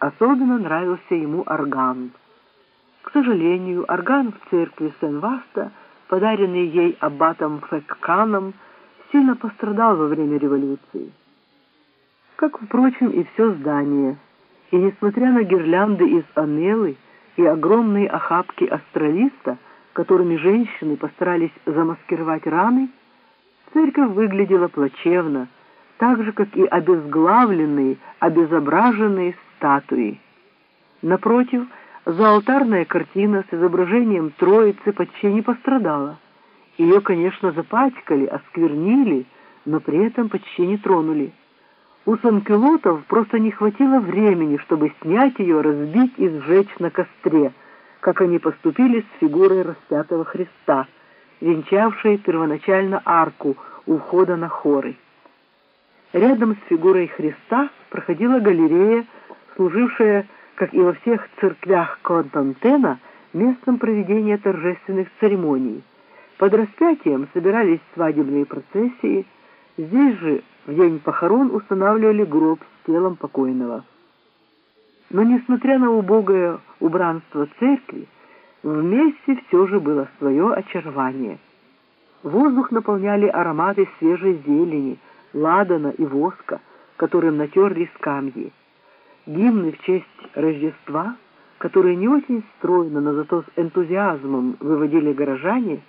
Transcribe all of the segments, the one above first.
Особенно нравился ему орган. К сожалению, орган в церкви Сен-Васта, подаренный ей аббатом Фекканом, сильно пострадал во время революции. Как, впрочем, и все здание. И несмотря на гирлянды из амелы и огромные охапки астролиста, которыми женщины постарались замаскировать раны, церковь выглядела плачевно, так же, как и обезглавленные, обезображенные статуи. Напротив, заалтарная картина с изображением Троицы почти не пострадала. Ее, конечно, запачкали, осквернили, но при этом почти не тронули. У санкелотов просто не хватило времени, чтобы снять ее, разбить и сжечь на костре, как они поступили с фигурой распятого Христа, венчавшей первоначально арку у входа на хоры. Рядом с фигурой Христа проходила галерея, служившая, как и во всех церквях Константена, местом проведения торжественных церемоний. Под распятием собирались свадебные процессии, здесь же в день похорон устанавливали гроб с телом покойного. Но, несмотря на убогое убранство церкви, вместе все же было свое очарование. Воздух наполняли ароматы свежей зелени, ладана и воска, которым натерли скамьи. Гимны в честь Рождества, которые не очень стройно, но зато с энтузиазмом выводили горожане,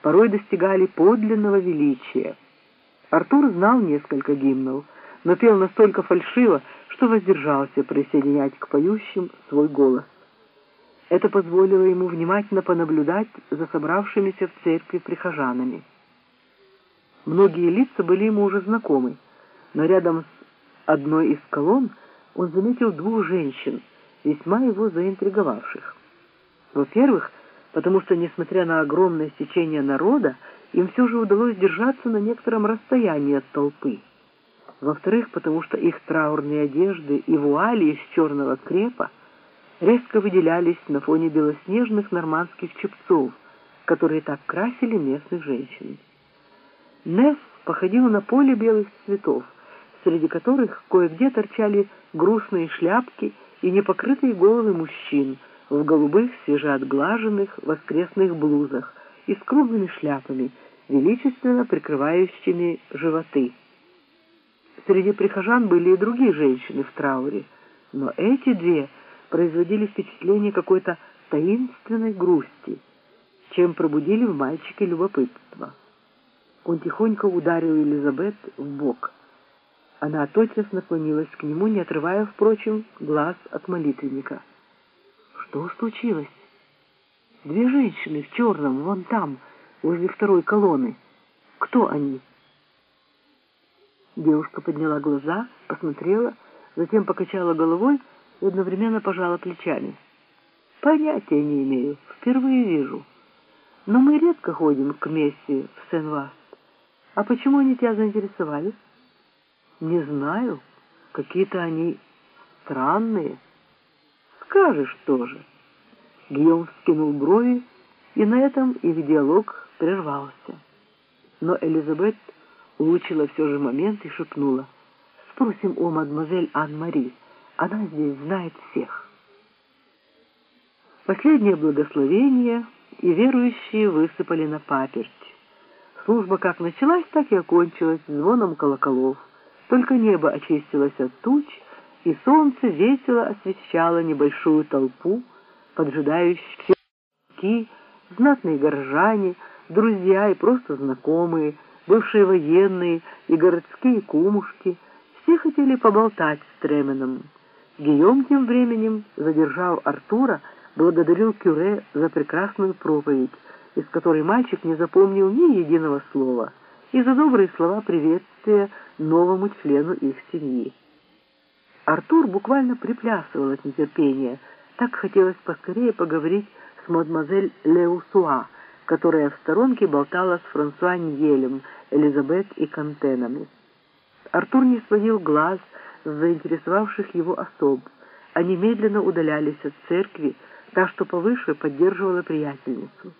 порой достигали подлинного величия. Артур знал несколько гимнов, но пел настолько фальшиво, что воздержался присоединять к поющим свой голос. Это позволило ему внимательно понаблюдать за собравшимися в церкви прихожанами. Многие лица были ему уже знакомы, но рядом с одной из колонн он заметил двух женщин, весьма его заинтриговавших. Во-первых, потому что, несмотря на огромное стечение народа, им все же удалось держаться на некотором расстоянии от толпы. Во-вторых, потому что их траурные одежды и вуали из черного крепа резко выделялись на фоне белоснежных нормандских чепцов, которые так красили местных женщин. Неф походил на поле белых цветов, среди которых кое-где торчали грустные шляпки и непокрытые головы мужчин в голубых свежеотглаженных воскресных блузах и с круглыми шляпами, величественно прикрывающими животы. Среди прихожан были и другие женщины в трауре, но эти две производили впечатление какой-то таинственной грусти, чем пробудили в мальчике любопытство. Он тихонько ударил Элизабет в бок. Она тотчас наклонилась к нему, не отрывая, впрочем, глаз от молитвенника. Что случилось? Две женщины в черном, вон там, возле второй колонны. Кто они? Девушка подняла глаза, посмотрела, затем покачала головой и одновременно пожала плечами. Понятия не имею, впервые вижу. Но мы редко ходим к мессе в Сен-Васт. А почему они тебя заинтересовали? Не знаю. Какие-то они странные. Скажешь тоже. Гийом вскинул брови, и на этом их диалог прервался. Но Элизабет улучила все же момент и шепнула. «Спросим у мадемуазель Ан-Мари. Она здесь знает всех». Последнее благословение, и верующие высыпали на паперть. Служба как началась, так и окончилась звоном колоколов. Только небо очистилось от туч, и солнце весело освещало небольшую толпу, поджидающих знатные горожане, друзья и просто знакомые, бывшие военные и городские кумушки. Все хотели поболтать с Тременом. Гийом тем временем, задержав Артура, благодарил Кюре за прекрасную проповедь, из которой мальчик не запомнил ни единого слова, и за добрые слова приветствия новому члену их семьи. Артур буквально приплясывал от нетерпения, так хотелось поскорее поговорить с мадемуазель Леусуа, которая в сторонке болтала с Франсуа Ньелем, Элизабет и Кантенами. Артур не сводил глаз с заинтересовавших его особ. Они медленно удалялись от церкви, та, что повыше, поддерживала приятельницу.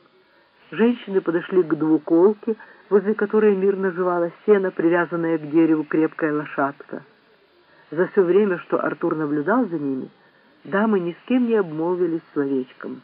Женщины подошли к двуколке, возле которой мирно жевала сено, привязанная к дереву крепкая лошадка. За все время, что Артур наблюдал за ними, дамы ни с кем не обмолвились словечком.